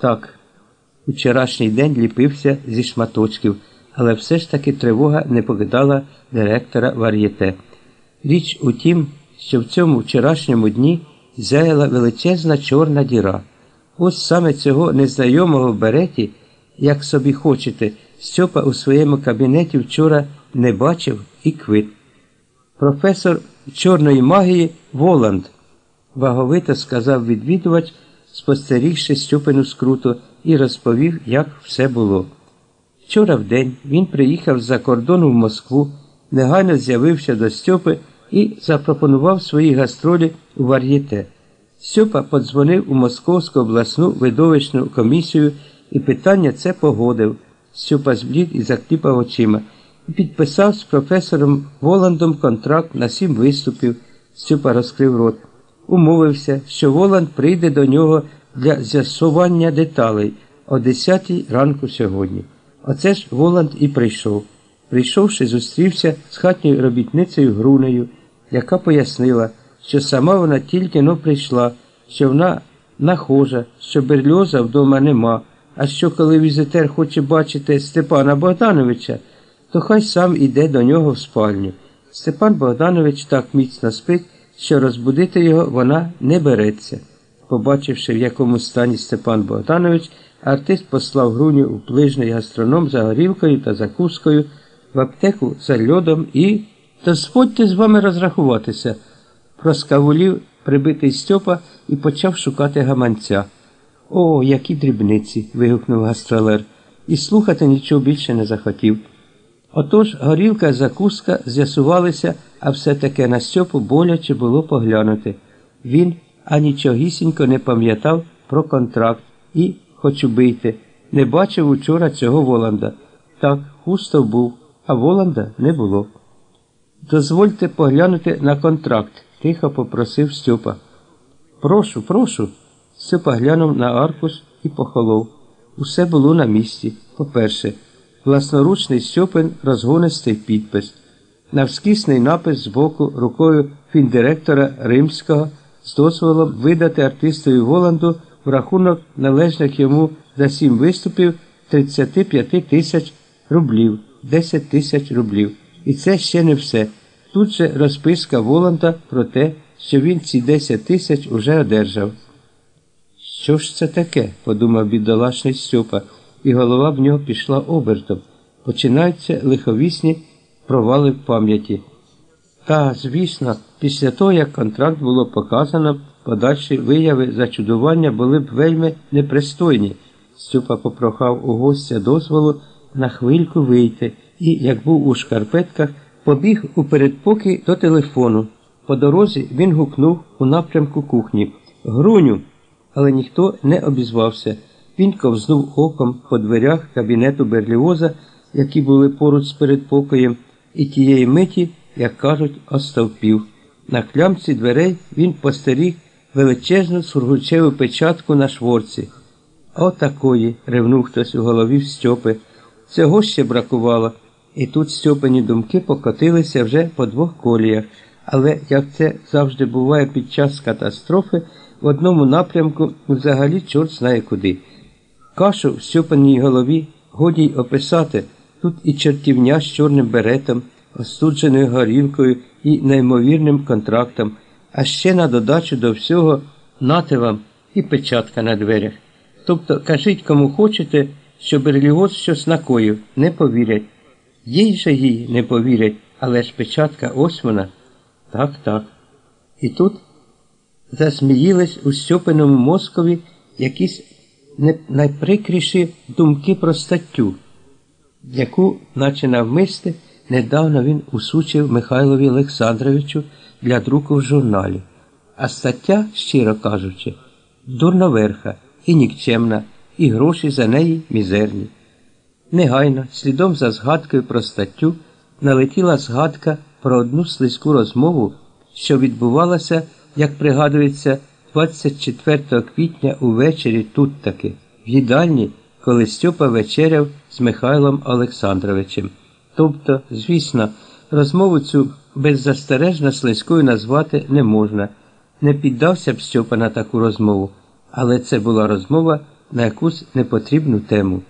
Так, вчорашній день ліпився зі шматочків, але все ж таки тривога не покидала директора вар'єте. Річ у тім, що в цьому вчорашньому дні зяяла величезна чорна діра. Ось саме цього незнайомого в береті, як собі хочете, Стьопа у своєму кабінеті вчора не бачив і квит. Професор чорної магії Воланд, ваговито сказав відвідувач, спостерігши Стьопину скруту, і розповів, як все було. Вчора в день він приїхав з-за кордону в Москву, негайно з'явився до Стьопи і запропонував свої гастролі у вар'єте. Стьопа подзвонив у Московську обласну видовищну комісію і питання це погодив. Стьопа зблід і закліпав очима і підписав з професором Воландом контракт на сім виступів. Стьопа розкрив рот. Умовився, що Воланд прийде до нього для з'ясування деталей о 10 ранку сьогодні. Оце ж Воланд і прийшов. Прийшовши, зустрівся з хатньою робітницею Грунею, яка пояснила, що сама вона тільки но прийшла, що вона нахожа, що берльоза вдома нема, а що коли візитер хоче бачити Степана Богдановича, то хай сам іде до нього в спальню. Степан Богданович так міцно спить, що розбудити його вона не береться. Побачивши, в якому стані Степан Богданович, артист послав груню у плижний гастроном за горілкою та закускою, в аптеку за льодом і. Дозвольте з вами розрахуватися, проскавулів прибитий Стьопа і почав шукати гаманця. О, які дрібниці. вигукнув гастролер, і слухати нічого більше не захотів. Отож горілка закуска з'ясувалися, а все таки на Стьопу боляче було поглянути. Він анічогісінько не пам'ятав про контракт і, хоч убийте, не бачив учора цього Воланда. Так, Хустов був, а Воланда не було. Дозвольте поглянути на контракт, тихо попросив Стьопа. Прошу, прошу. Стьопа глянув на аркуш і похолов. Усе було на місці. По-перше, власноручний Стьопин розгонистий підпис, навскісний напис збоку рукою фіндиректора Римського з дозволом видати артистові Воланду в рахунок належних йому за сім виступів 35 тисяч рублів, 10 тисяч рублів. І це ще не все. Тут же розписка Воланда про те, що він ці 10 тисяч уже одержав. Що ж це таке? подумав бідолашний Стьопа, і голова в нього пішла обертом. Починаються лиховісні провали в пам'яті. Та, звісно, після того, як контракт було показано, подальші вияви зачудування були б вельми непристойні. Стьопа попрохав у гостя дозволу на хвильку вийти і, як був у шкарпетках, побіг у передпокій до телефону. По дорозі він гукнув у напрямку кухні Груню, але ніхто не обізвався. Він ковзнув оком по дверях кабінету Берліоза, які були поруч з передпокоєм, і тієї миті, як кажуть, остовпів. На клямці дверей він постеріг величезну сургучеву печатку на шворці. Отакої, ревнув хтось у голові в Стьопи. Цього ще бракувало. І тут Стьопані думки покотилися вже по двох коліях, але, як це завжди буває під час катастрофи, в одному напрямку взагалі чорт знає куди. Кашу в Стьопаній голові годі й описати тут і чертівня з чорним беретом, остудженою горілкою і неймовірним контрактом, а ще на додачу до всього нате вам і печатка на дверях. Тобто кажіть, кому хочете, що Берліоз щось накоїв, не повірять. Їй же їй не повірять, але ж печатка ось вона. Так, так. І тут засміїлись у Стьопиному мозкові якісь найприкріші думки про статтю, яку, наче навмисти, недавно він усучив Михайлові Олександровичу для друку в журналі. А стаття, щиро кажучи, дурноверха і нікчемна, і гроші за неї мізерні. Негайно, слідом за згадкою про статтю, налетіла згадка про одну слизьку розмову, що відбувалася, як пригадується, 24 квітня увечері тут таки, в їдальні, коли Стьопа вечеряв з Михайлом Олександровичем. Тобто, звісно, розмову цю беззастережно слизькою назвати не можна. Не піддався б Стьопа на таку розмову, але це була розмова на якусь непотрібну тему.